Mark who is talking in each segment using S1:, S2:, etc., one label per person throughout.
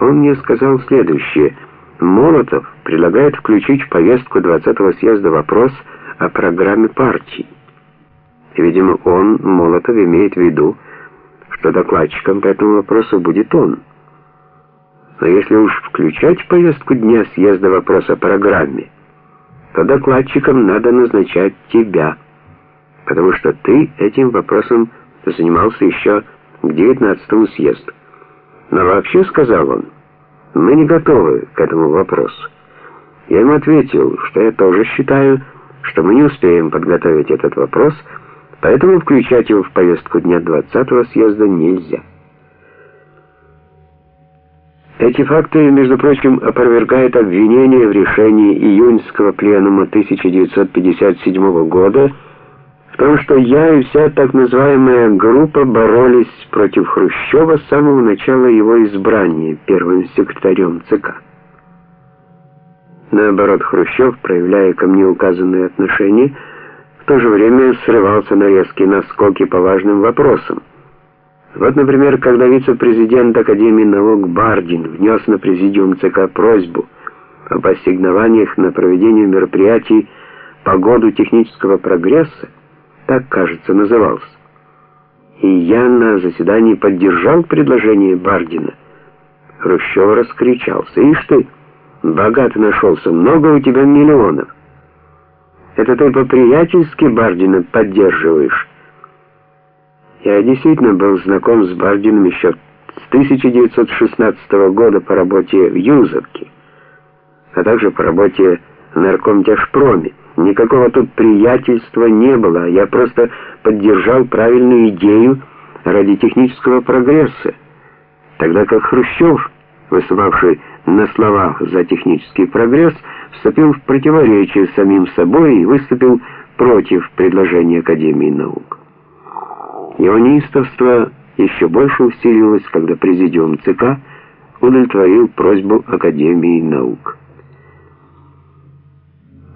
S1: Он мне сказал следующее. Молотов предлагает включить в повестку 20-го съезда вопрос о программе партии. Видимо, он, Молотов, имеет в виду, что докладчиком по этому вопросу будет он. Но если уж включать в повестку дня съезда вопрос о программе, то докладчиком надо назначать тебя, потому что ты этим вопросом занимался еще к 19 съезду. Но вообще, сказал он, мы не готовы к этому вопросу. Я ему ответил, что я тоже считаю, что мы не успеем подготовить этот вопрос, поэтому включать его в повестку дня 20-го съезда нельзя. Эти факты, между прочим, опровергают обвинение в решении июньского пленума 1957 года том, что я и вся так называемая группа боролись против Хрущева с самого начала его избрания первым секретарем ЦК. Наоборот, Хрущев, проявляя ко мне указанные отношения, в то же время срывался на резкие наскоки по важным вопросам. Вот, например, когда вице-президент Академии наук Бардин внес на президиум ЦК просьбу об ассигнованиях на проведение мероприятий по году технического прогресса, так, кажется, назывался. И я на заседании поддержал предложение Бардина. Хрущев раскричался. «Ишь ты, богат нашелся, много у тебя миллионов. Это ты по-приятельски Бардина поддерживаешь». Я действительно был знаком с Бардином еще с 1916 года по работе в Юзовке, а также по работе в наркомтяжпроме. Никакого тут приятельства не было, я просто поддержал правильную идею ради технического прогресса, тогда как Хрущев, выступавший на словах за технический прогресс, вступил в противоречие с самим собой и выступил против предложения Академии наук. Его неистовство еще больше усилилось, когда президиум ЦК удовлетворил просьбу Академии наук.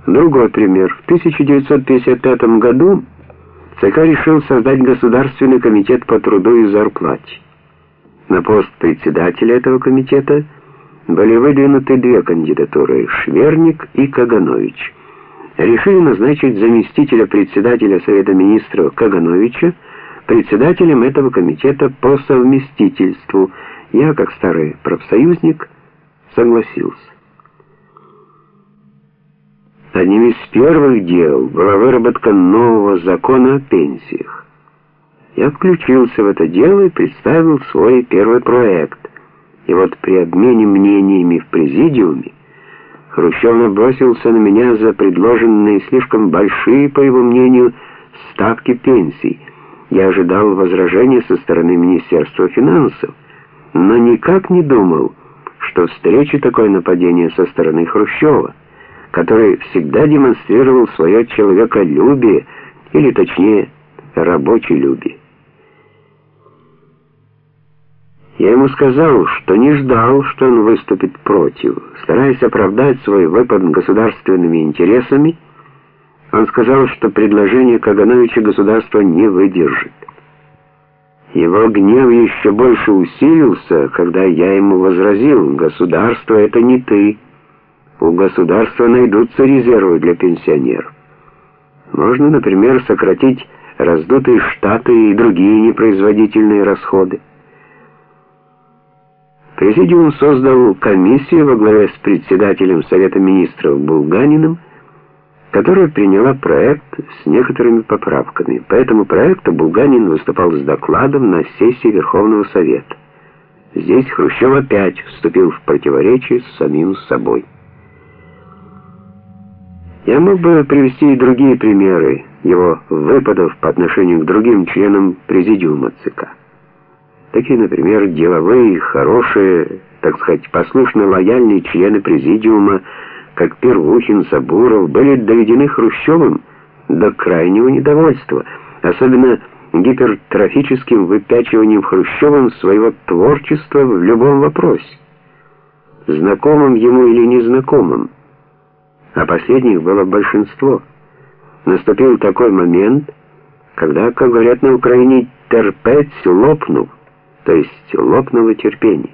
S1: Другой пример. В 1955 году ЦК решил создать Государственный комитет по труду и зарплате. На пост председателя этого комитета были выдвинуты две кандидатуры – Шверник и Каганович. Решили назначить заместителя председателя Совета министров Кагановича, председателем этого комитета по совместительству. Я, как старый профсоюзник, согласился. Одним из первых дел была выработка нового закона о пенсиях. Я включился в это дело и представил свой первый проект. И вот при обмене мнениями в президиуме Хрущев набросился на меня за предложенные слишком большие, по его мнению, ставки пенсий – я ожидал возражения со стороны Министерства финансов, но никак не думал, что встречу такое нападение со стороны Хрущева, который всегда демонстрировал свое человеколюбие, или точнее, рабочелюбие. Я ему сказал, что не ждал, что он выступит против, стараясь оправдать свой выпад государственными интересами, он сказал, что предложение Кагановича государство не выдержит. Его гнев еще больше усилился, когда я ему возразил, государство это не ты. У государства найдутся резервы для пенсионеров. Можно, например, сократить раздутые штаты и другие непроизводительные расходы. Президиум создал комиссию во главе с председателем Совета министров Булганиным, которая приняла проект с некоторыми поправками. По этому проекту Булганин выступал с докладом на сессии Верховного Совета. Здесь Хрущев опять вступил в противоречие с самим собой. Я мог бы привести и другие примеры его выпадов по отношению к другим членам президиума ЦК. Такие, например, деловые, хорошие, так сказать, послушно лояльные члены президиума, как Первухин, Сабуров, были доведены Хрущевым до крайнего недовольства, особенно гипертрофическим выпячиванием Хрущевым своего творчества в любом вопросе, знакомым ему или незнакомым, а последних было большинство. Наступил такой момент, когда, как говорят на Украине, терпеть лопнул, то есть лопнуло терпение.